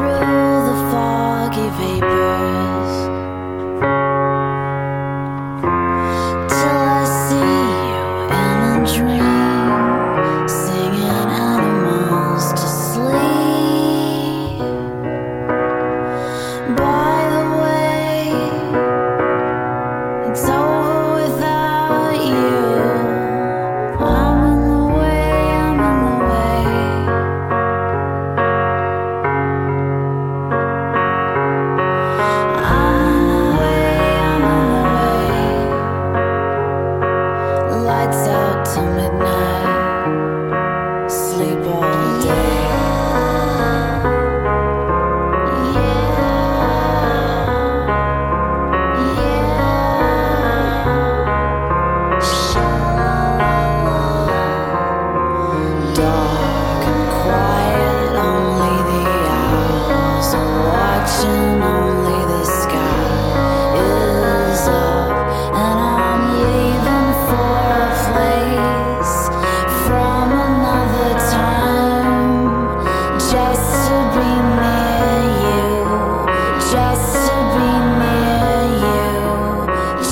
through the foggy vapor.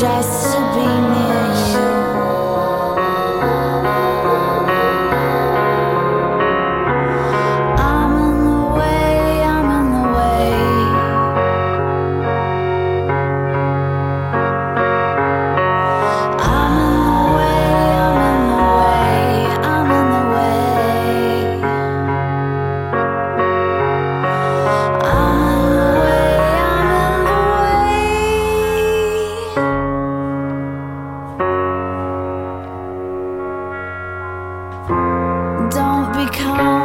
just to be near. become